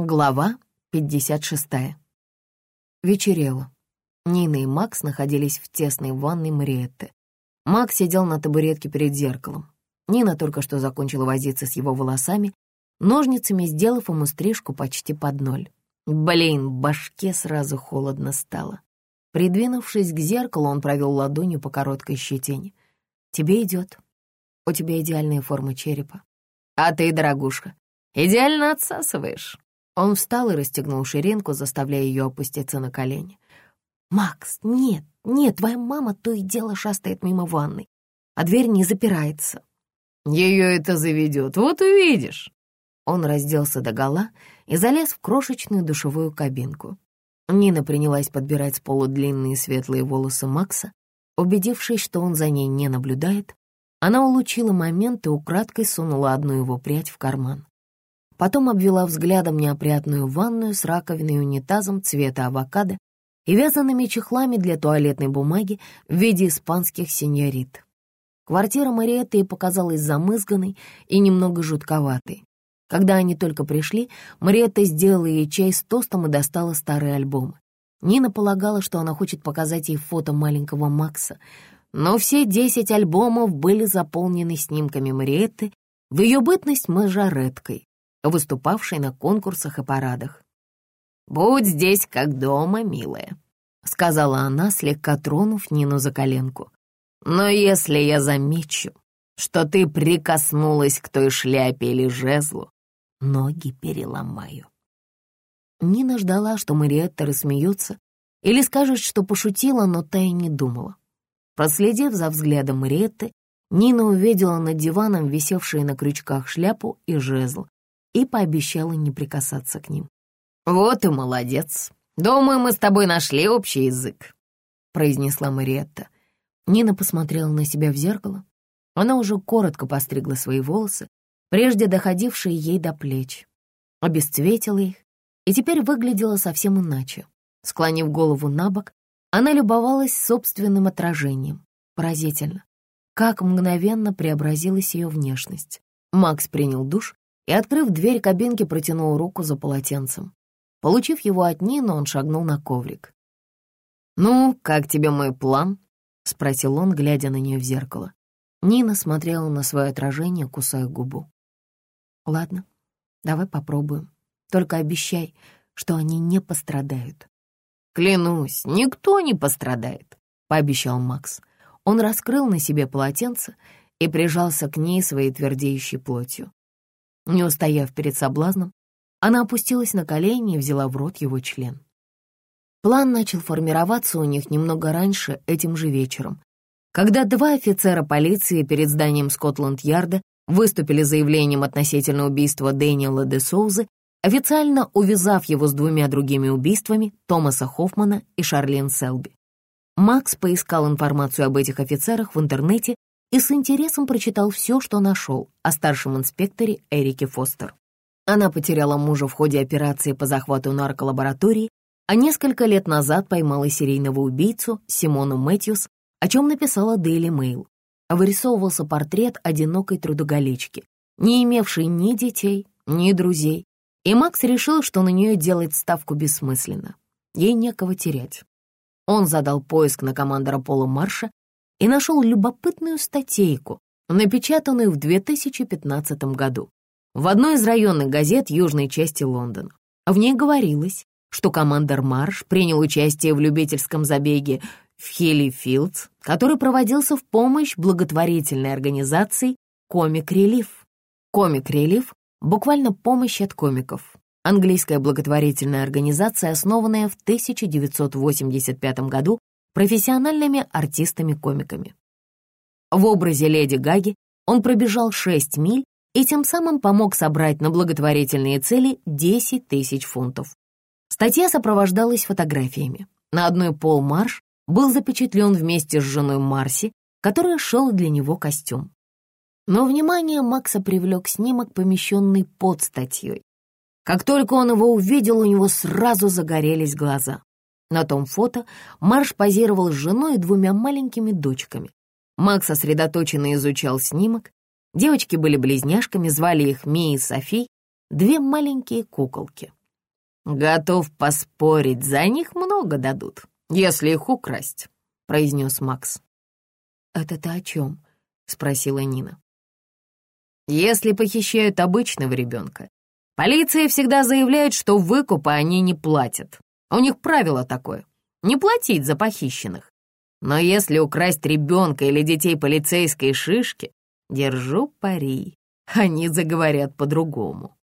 Глава 56. Вечерело. Нина и Макс находились в тесной ванной Мариетты. Макс сидел на табуретке перед зеркалом. Нина только что закончила возиться с его волосами, ножницами сделав ему стрижку почти под ноль. Блин, башке сразу холодно стало. Придвинувшись к зеркалу, он провел ладонью по короткой щетине. «Тебе идет. У тебя идеальная форма черепа. А ты, дорогушка, идеально отсасываешь». Он встал и расстегнул ширинку, заставляя ее опуститься на колени. «Макс, нет, нет, твоя мама то и дело шастает мимо ванной, а дверь не запирается». «Ее это заведет, вот увидишь». Он разделся догола и залез в крошечную душевую кабинку. Нина принялась подбирать с пола длинные светлые волосы Макса. Убедившись, что он за ней не наблюдает, она улучила момент и украдкой сунула одну его прядь в карман. Потом обвела взглядом неопрятную ванную с раковиной и унитазом цвета авокадо и вязаными чехлами для туалетной бумаги в виде испанских сеньорит. Квартира Мариетты показалась замызганной и немного жутковатой. Когда они только пришли, Мариетта сделала ей чай с тостом и достала старые альбомы. Нина полагала, что она хочет показать ей фото маленького Макса, но все десять альбомов были заполнены снимками Мариетты в ее бытность мажореткой, выступавшей на конкурсах и парадах. «Будь здесь как дома, милая», — сказала она, слегка тронув Нину за коленку. «Но если я замечу, что ты прикоснулась к той шляпе или жезлу, ноги переломаю». Нина ждала, что Мариетта рассмеется или скажет, что пошутила, но та и не думала. Проследив за взглядом Мариетты, Нина увидела над диваном висевшие на крючках шляпу и жезл, и пообещала не прикасаться к ним. «Вот и молодец. Думаю, мы с тобой нашли общий язык», — произнесла Мариетта. Нина посмотрела на себя в зеркало. Она уже коротко постригла свои волосы, прежде доходившие ей до плеч, обесцветила их и теперь выглядела совсем иначе. Склонив голову на бок, она любовалась собственным отражением. Поразительно, как мгновенно преобразилась ее внешность. Макс принял душ и, открыв дверь кабинки, протянул руку за полотенцем. Получив его от Нины, он шагнул на коврик. «Ну, как тебе мой план?» — спросил он, глядя на нее в зеркало. Нина смотрела на свое отражение, кусая губу. «Ладно, давай попробуем. Только обещай, что они не пострадают». «Клянусь, никто не пострадает», — пообещал Макс. Он раскрыл на себе полотенце и прижался к ней своей твердеющей плотью. Не устояв перед соблазном, она опустилась на колени и взяла в рот его член. План начал формироваться у них немного раньше, этим же вечером, когда два офицера полиции перед зданием Скотланд-Ярда выступили заявлением относительно убийства Дэниела де Соузы, официально увязав его с двумя другими убийствами Томаса Хоффмана и Шарлин Селби. Макс поискал информацию об этих офицерах в интернете и с интересом прочитал все, что нашел о старшем инспекторе Эрике Фостер. Она потеряла мужа в ходе операции по захвату нарколаборатории, а несколько лет назад поймала серийного убийцу Симону Мэтьюс, о чем написала Daily Mail. Вырисовывался портрет одинокой трудоголички, не имевшей ни детей, ни друзей, и Макс решил, что на нее делать ставку бессмысленно. Ей некого терять. Он задал поиск на командора Пола Марша и нашел любопытную статейку, напечатанную в 2015 году в одной из районных газет южной части Лондона. В ней говорилось, что командор Марш принял участие в любительском забеге в Хилли Филдс, который проводился в помощь благотворительной организации «Комик Релиф». «Комик Релиф» — буквально помощь от комиков. Английская благотворительная организация, основанная в 1985 году профессиональными артистами-комиками. В образе леди Гаги он пробежал 6 миль и тем самым помог собрать на благотворительные цели 10 тысяч фунтов. Статья сопровождалась фотографиями. На одной Пол Марш был запечатлен вместе с женой Марси, которая шел для него костюм. Но внимание Макса привлек снимок, помещенный под статьей. Как только он его увидел, у него сразу загорелись глаза. На том фото Марш позировал с женой и двумя маленькими дочками. Макс сосредоточенно изучал снимок. Девочки были близняшками, звали их Мия и Софи, две маленькие куколки. «Готов поспорить, за них много дадут, если их украсть», — произнес Макс. «Это ты о чем?» — спросила Нина. «Если похищают обычного ребенка, полиция всегда заявляет, что выкупа они не платят. У них правило такое — не платить за похищенных. Но если украсть ребенка или детей полицейской шишки, держу пари, они заговорят по-другому».